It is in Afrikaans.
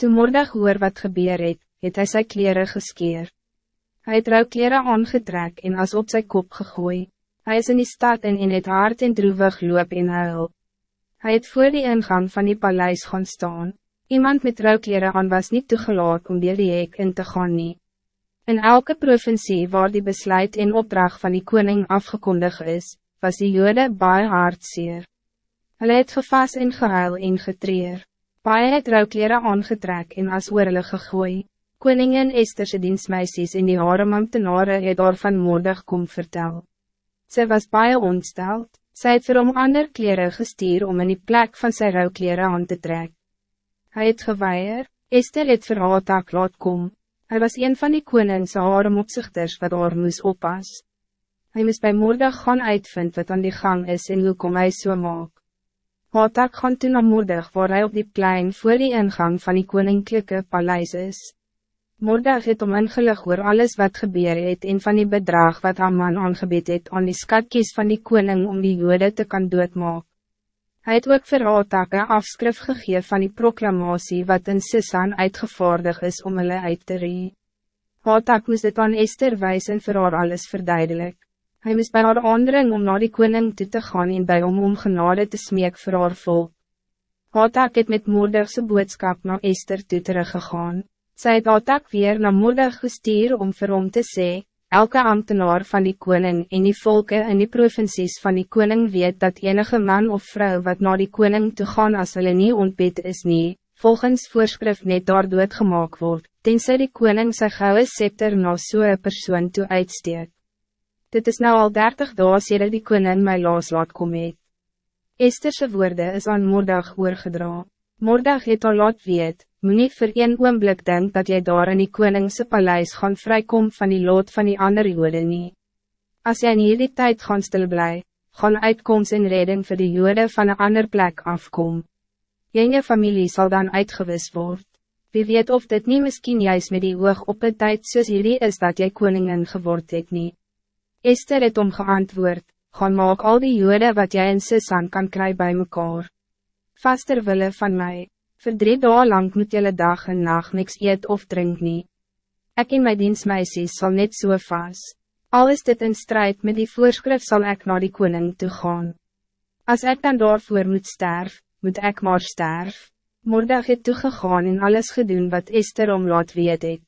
Toen Mordag hoor wat gebeur het, het hy sy kleren geskeer. Hy het rouwkleren aangetrek en as op zijn kop gegooi. Hij is in die stad en in het hart en droevig loop en huil. Hij het voor die ingang van die paleis gaan staan. Iemand met rouwkleren aan was niet toegelaat om die hek in te gaan nie. In elke provincie waar die besluit en opdracht van die koning afgekondigd is, was die jode baie hartseer. Hulle het gevas en gehuil en getreer. Baie het rouwkleren aangetrek en as oor hulle gegooi. Koningin Estherse dienstmeisies in die haremambtenare het daarvan moordig kom vertel. Sy was baie ontsteld, sy het vir hom ander kleren gestuur om in die plek van sy rouwkleren aan te trek. Hij het geweier, Esther het vir haar taak laat kom, hy was een van die koningse haremopzichters wat haar moes oppas. Hij moest bij moordig gaan uitvind wat aan die gang is en hoe kom hy so maak. Hatak gaan toen na Moordig waar hij op die plein voor die ingang van die koninklijke paleis is. Moordig het om ingelig oor alles wat gebeur het en van die bedrag wat Amman aangebied het aan die skatkies van die koning om die jode te kan doodmaak. Hij het ook vir Hatak een afskrif gegeven van die proclamatie wat in Sisan uitgevaardig is om hulle uit te ree. Hatak moest het aan Esther wijs en vir haar alles verduidelijk. Hij moest bij haar aandring om naar die koning toe te gaan en bij om om genade te smeek voor haar volk. Hatak het met moordigse boodskap naar Esther toe teruggegaan. Zij het Hatak weer naar moordig gestuur om vir hom te sê, elke ambtenaar van die koning en die volken en die provincies van die koning weet dat enige man of vrouw wat naar die koning toe gaan as hulle nie ontbed is nie, volgens voorschrift net daar doodgemaak word, tenzij die koning sy gouden scepter na so'n persoon toe uitsteek. Dit is nou al dertig dagen sê die koning my laas laat kom het. Esterse woorde is aan Mordag oorgedra. Mordag het al laat weet, moet niet voor een oomblik denk dat jij daar in die koningse paleis gaan vrijkom van die lood van die andere jode nie. As jy in hierdie tijd gaan stil bly, gaan uitkomst en redding voor die jode van een ander plek afkom. Jy en je familie zal dan uitgewis worden. Wie weet of dit niet misschien juist met die oog op het tijd soos hierdie is dat jy koningin geword het nie. Esther het om geantwoord, gaan maak al die jode wat jij in Sisan kan kry bij mekaar. Vaster wille van mij, voor drie dagen lang moet jylle dag en nacht niks eet of drink nie. Ek en my dienstmeisies sal net so vast. Al is dit in strijd met die voorschrift zal ik naar die koning toe gaan. Als ik dan daarvoor moet sterf, moet ik maar sterf. Mordag het toegegaan en alles gedoen wat Esther om laat weet het.